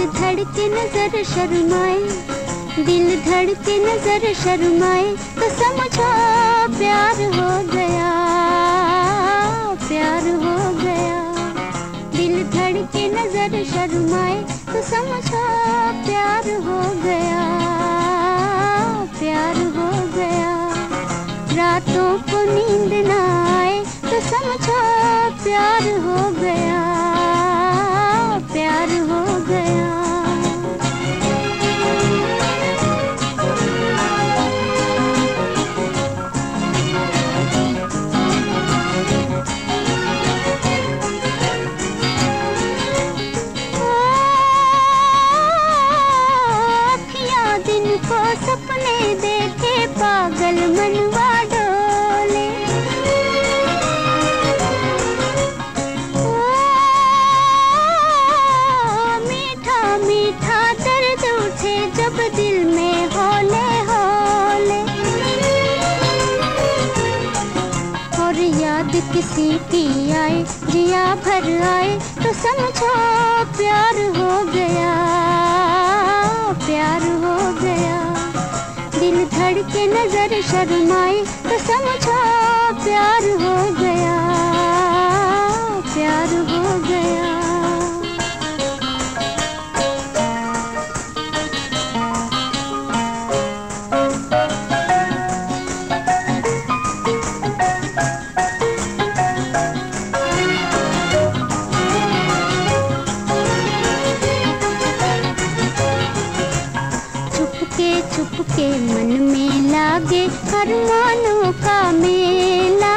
के नज़र शर्माए, दिल धड़के नज़र शर्माए तो समझो प्यार हो गया, प्यार हो गया। दिल धड़के नज़र शर्माए तो समझो प्यार की आए जिया भर आए तो समझो प्यार हो गया, प्यार हो गया। दिल धड़के नज़र शर्माए तो समझो प्यार हो चुपके मन में लागे अरमानों का मेला।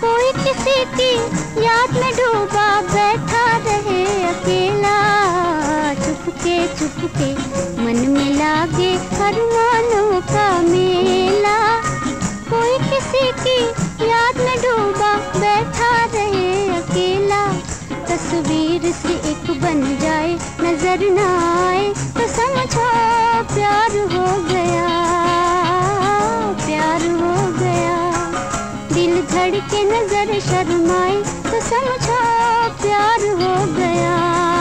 कोई किसी की याद में डूबा बैठा रहे अकेला। चुपके चुपके मन में लागे अरमानों का मेला। कोई किसी की याद में डूबा बैठा रहे अकेला। तस्वीर से एक बन जाए नज़र ना धड़के नज़र शर्माए तो समझो प्यार हो गया प्यार हो गया।